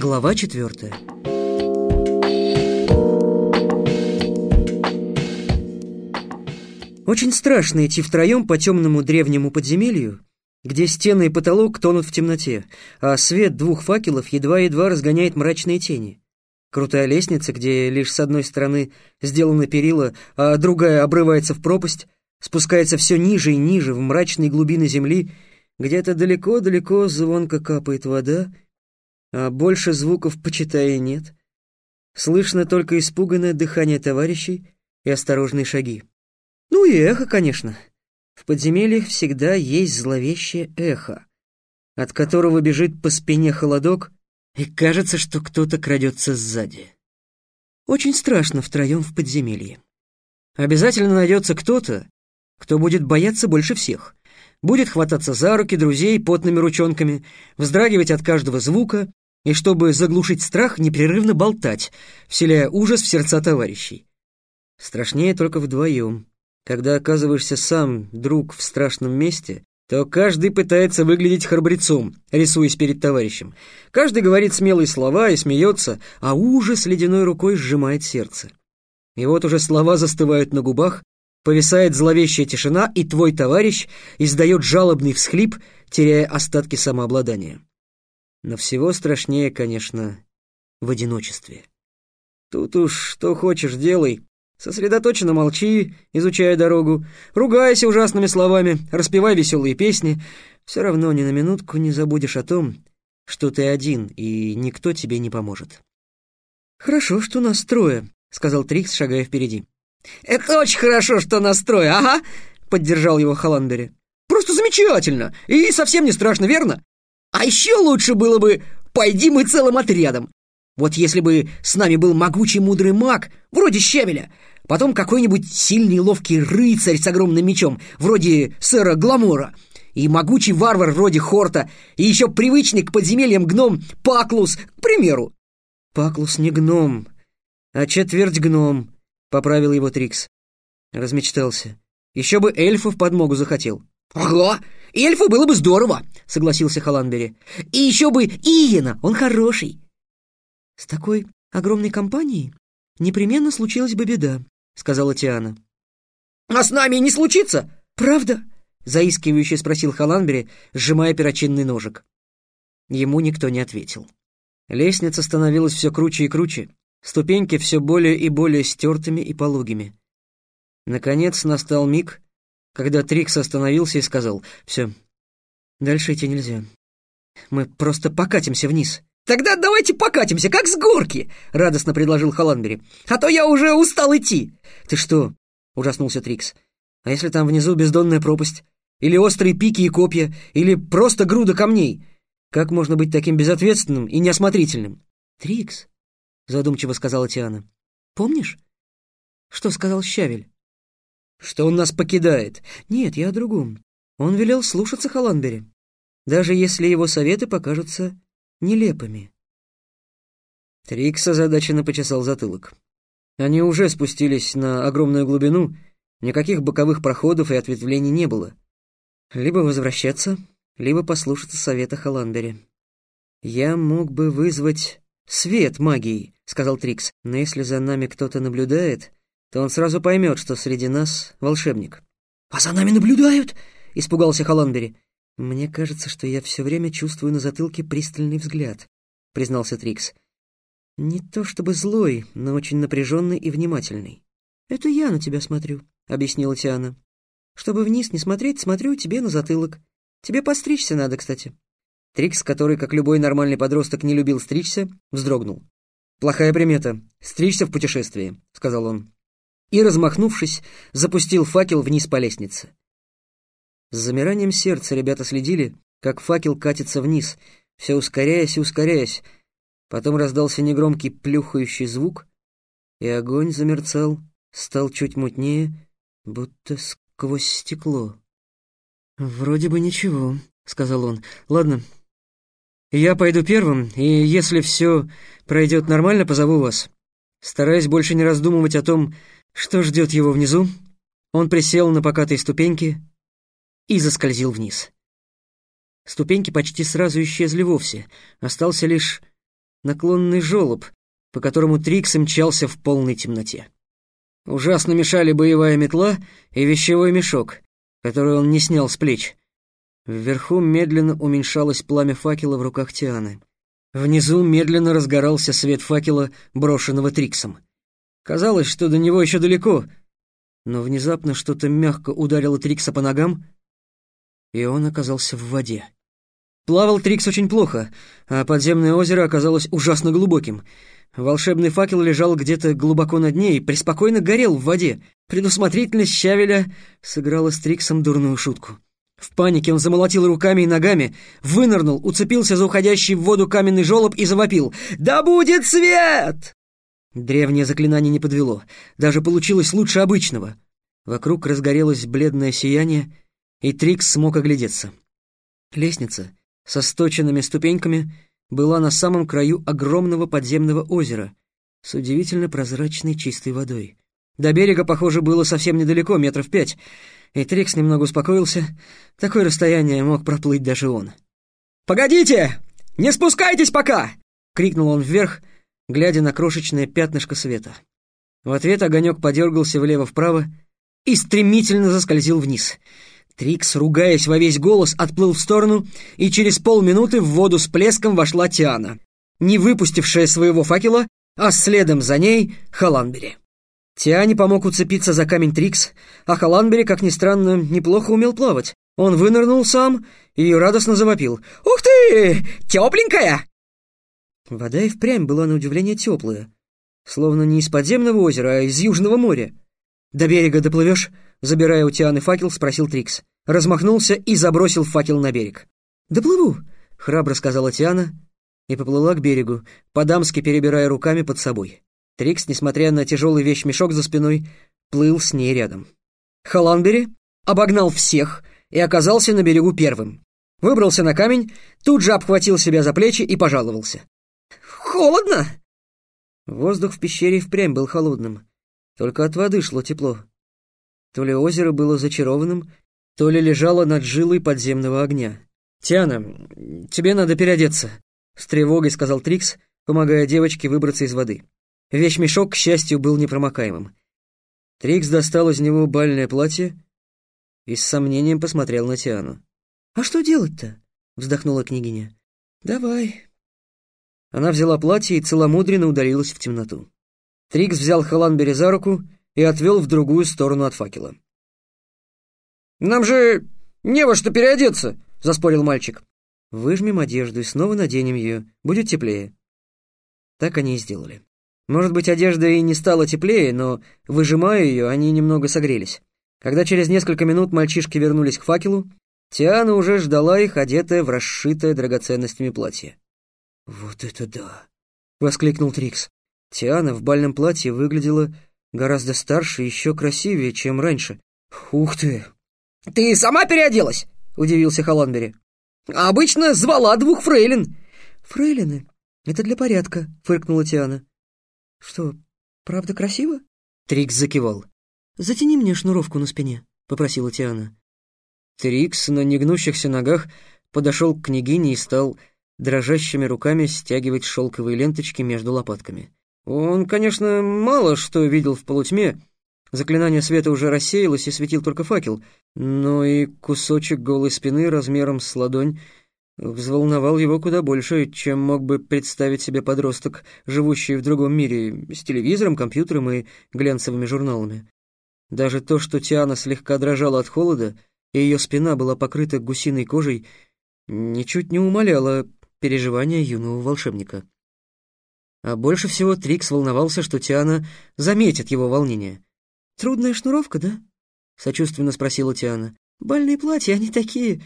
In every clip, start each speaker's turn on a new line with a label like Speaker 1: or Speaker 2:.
Speaker 1: Глава четвертая. Очень страшно идти втроем по темному древнему подземелью, где стены и потолок тонут в темноте, а свет двух факелов едва-едва разгоняет мрачные тени. Крутая лестница, где лишь с одной стороны сделаны перила, а другая обрывается в пропасть, спускается все ниже и ниже в мрачные глубины земли, где-то далеко-далеко звонко капает вода, а больше звуков, почитая, нет. Слышно только испуганное дыхание товарищей и осторожные шаги. Ну и эхо, конечно. В подземельях всегда есть зловещее эхо, от которого бежит по спине холодок, и кажется, что кто-то крадется сзади. Очень страшно втроем в подземелье. Обязательно найдется кто-то, кто будет бояться больше всех, будет хвататься за руки друзей потными ручонками, вздрагивать от каждого звука и, чтобы заглушить страх, непрерывно болтать, вселяя ужас в сердца товарищей. Страшнее только вдвоем. Когда оказываешься сам, друг, в страшном месте, то каждый пытается выглядеть храбрецом, рисуясь перед товарищем. Каждый говорит смелые слова и смеется, а ужас ледяной рукой сжимает сердце. И вот уже слова застывают на губах, повисает зловещая тишина, и твой товарищ издает жалобный всхлип, теряя остатки самообладания. Но всего страшнее, конечно, в одиночестве. Тут уж что хочешь делай. Сосредоточенно молчи, изучая дорогу, ругайся ужасными словами, распевай веселые песни. Все равно ни на минутку не забудешь о том, что ты один, и никто тебе не поможет. «Хорошо, что нас трое», — сказал Трикс, шагая впереди. «Это очень хорошо, что нас трое, ага», — поддержал его Халандери. «Просто замечательно и совсем не страшно, верно? А еще лучше было бы, пойди мы целым отрядом. Вот если бы с нами был могучий мудрый маг, вроде Щавеля, потом какой-нибудь сильный ловкий рыцарь с огромным мечом, вроде сэра Гламора, и могучий варвар вроде Хорта, и еще привычный к подземельям гном Паклус, к примеру. Паклус не гном, а четверть гном, поправил его Трикс. Размечтался. Еще бы эльфов подмогу захотел. «Ага, эльфа было бы здорово», — согласился Халанбери. «И еще бы Иена, он хороший». «С такой огромной компанией непременно случилась бы беда», — сказала Тиана. «А с нами не случится?» «Правда?» — заискивающе спросил Халанбери, сжимая перочинный ножик. Ему никто не ответил. Лестница становилась все круче и круче, ступеньки все более и более стертыми и пологими. Наконец настал миг, когда Трикс остановился и сказал «Все, дальше идти нельзя. Мы просто покатимся вниз». «Тогда давайте покатимся, как с горки!» — радостно предложил Халанбери. «А то я уже устал идти!» «Ты что?» — ужаснулся Трикс. «А если там внизу бездонная пропасть? Или острые пики и копья? Или просто груда камней? Как можно быть таким безответственным и неосмотрительным?» «Трикс», — задумчиво сказала Тиана. «Помнишь, что сказал Щавель?» Что он нас покидает. Нет, я о другом. Он велел слушаться Халанбери, даже если его советы покажутся нелепыми. Трикс озадаченно почесал затылок. Они уже спустились на огромную глубину, никаких боковых проходов и ответвлений не было. Либо возвращаться, либо послушаться совета Халанбери. «Я мог бы вызвать свет магией», — сказал Трикс, «но если за нами кто-то наблюдает, то он сразу поймет, что среди нас волшебник. «А за нами наблюдают?» — испугался Холландбери. «Мне кажется, что я все время чувствую на затылке пристальный взгляд», — признался Трикс. «Не то чтобы злой, но очень напряженный и внимательный». «Это я на тебя смотрю», — объяснила Тиана. «Чтобы вниз не смотреть, смотрю тебе на затылок. Тебе постричься надо, кстати». Трикс, который, как любой нормальный подросток, не любил стричься, вздрогнул. «Плохая примета. Стричься в путешествии», — сказал он и, размахнувшись, запустил факел вниз по лестнице. С замиранием сердца ребята следили, как факел катится вниз, все ускоряясь и ускоряясь. Потом раздался негромкий плюхающий звук, и огонь замерцал, стал чуть мутнее, будто сквозь стекло. «Вроде бы ничего», — сказал он. «Ладно, я пойду первым, и если все пройдет нормально, позову вас. Стараясь больше не раздумывать о том, что ждет его внизу? Он присел на покатой ступеньки и заскользил вниз. Ступеньки почти сразу исчезли вовсе, остался лишь наклонный желоб, по которому Трикс мчался в полной темноте. Ужасно мешали боевая метла и вещевой мешок, который он не снял с плеч. Вверху медленно уменьшалось пламя факела в руках Тианы. Внизу медленно разгорался свет факела, брошенного Триксом. Казалось, что до него еще далеко, но внезапно что-то мягко ударило Трикса по ногам, и он оказался в воде. Плавал Трикс очень плохо, а подземное озеро оказалось ужасно глубоким. Волшебный факел лежал где-то глубоко на дне и преспокойно горел в воде. Предусмотрительность Щавеля сыграла с Триксом дурную шутку. В панике он замолотил руками и ногами, вынырнул, уцепился за уходящий в воду каменный желоб и завопил «Да будет свет!» Древнее заклинание не подвело, даже получилось лучше обычного. Вокруг разгорелось бледное сияние, и Трикс смог оглядеться. Лестница со сточенными ступеньками была на самом краю огромного подземного озера с удивительно прозрачной чистой водой. До берега, похоже, было совсем недалеко, метров пять, и Трикс немного успокоился. Такое расстояние мог проплыть даже он. «Погодите! Не спускайтесь пока!» — крикнул он вверх, глядя на крошечное пятнышко света. В ответ огонек подергался влево-вправо и стремительно заскользил вниз. Трикс, ругаясь во весь голос, отплыл в сторону, и через полминуты в воду с плеском вошла Тиана, не выпустившая своего факела, а следом за ней — Халанбери. Тиане помог уцепиться за камень Трикс, а Халанбери, как ни странно, неплохо умел плавать. Он вынырнул сам и радостно завопил. «Ух ты! Тепленькая!» Вода и впрямь была на удивление теплая, словно не из подземного озера, а из Южного моря. «До берега доплывешь?» — забирая у Тианы факел, спросил Трикс. Размахнулся и забросил факел на берег. «Доплыву!» — храбро сказала Тиана и поплыла к берегу, по-дамски перебирая руками под собой. Трикс, несмотря на тяжелый вещмешок за спиной, плыл с ней рядом. Халанбери обогнал всех и оказался на берегу первым. Выбрался на камень, тут же обхватил себя за плечи и пожаловался. Холодно!» Воздух в пещере впрямь был холодным. Только от воды шло тепло. То ли озеро было зачарованным, то ли лежало над жилой подземного огня. «Тиана, тебе надо переодеться», — с тревогой сказал Трикс, помогая девочке выбраться из воды. Вещмешок, к счастью, был непромокаемым. Трикс достал из него бальное платье и с сомнением посмотрел на Тиану. «А что делать-то?» — вздохнула княгиня. «Давай, она взяла платье и целомудренно удалилась в темноту. Трикс взял Халанбери за руку и отвел в другую сторону от факела. «Нам же не во что переодеться!» — заспорил мальчик. «Выжмем одежду и снова наденем ее. Будет теплее». Так они и сделали. Может быть, одежда и не стала теплее, но, выжимая ее, они немного согрелись. Когда через несколько минут мальчишки вернулись к факелу, Тиана уже ждала их, одетая в расшитое драгоценностями платье. «Вот это да!» — воскликнул Трикс. Тиана в бальном платье выглядела гораздо старше и еще красивее, чем раньше. «Ух ты!» «Ты сама переоделась?» — удивился Холландбери. «Обычно звала двух фрейлин». «Фрейлины? Это для порядка», — фыркнула Тиана. «Что, правда красиво?» Трикс закивал. «Затяни мне шнуровку на спине», — попросила Тиана. Трикс на негнущихся ногах подошел к княгине и стал дрожащими руками стягивать шелковые ленточки между лопатками. Он, конечно, мало что видел в полутьме. Заклинание света уже рассеялось и светил только факел, но и кусочек голой спины размером с ладонь взволновал его куда больше, чем мог бы представить себе подросток, живущий в другом мире, с телевизором, компьютером и глянцевыми журналами. Даже то, что Тиана слегка дрожала от холода, и ее спина была покрыта гусиной кожей, ничуть не умаляло переживания юного волшебника. А больше всего Трикс волновался, что Тиана заметит его волнение. «Трудная шнуровка, да?» — сочувственно спросила Тиана. «Бальные платья, они такие.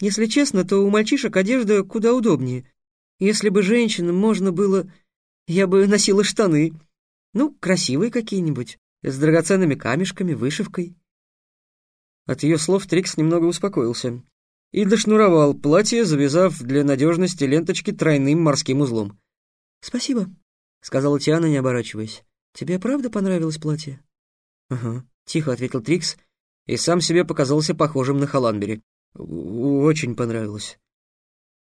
Speaker 1: Если честно, то у мальчишек одежда куда удобнее. Если бы женщинам можно было... Я бы носила штаны. Ну, красивые какие-нибудь, с драгоценными камешками, вышивкой». От ее слов Трикс немного успокоился и дошнуровал платье, завязав для надежности ленточки тройным морским узлом. «Спасибо», — сказала Тиана, не оборачиваясь. «Тебе правда понравилось платье?» «Ага», — тихо ответил Трикс, и сам себе показался похожим на Халанбери. «Очень понравилось».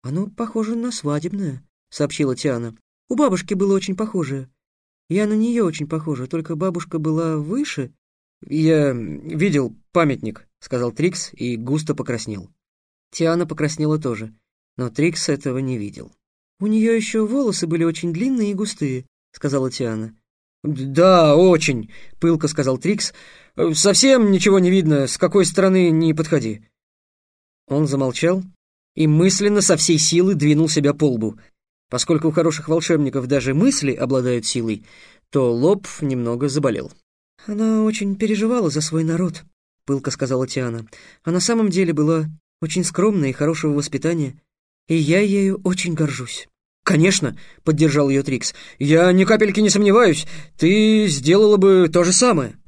Speaker 1: «Оно похоже на свадебное», — сообщила Тиана. У бабушки было очень похоже. Я на нее очень похожа, только бабушка была выше».
Speaker 2: «Я видел памятник», — сказал Трикс и густо покраснел.
Speaker 1: Тиана покраснела тоже, но Трикс этого не видел. «У нее еще волосы были очень длинные и густые», — сказала Тиана.
Speaker 2: «Да, очень», — пылко сказал Трикс. «Совсем ничего не видно, с какой стороны не подходи». Он замолчал и мысленно со всей силы двинул себя по лбу. Поскольку у хороших волшебников даже мысли обладают силой, то лоб немного заболел.
Speaker 1: «Она очень переживала за свой народ», — пылко сказала Тиана. «А на самом деле была очень скромная и хорошего воспитания, и я ею очень горжусь».
Speaker 2: «Конечно», — поддержал ее Трикс. «Я ни капельки не сомневаюсь, ты сделала бы то же самое».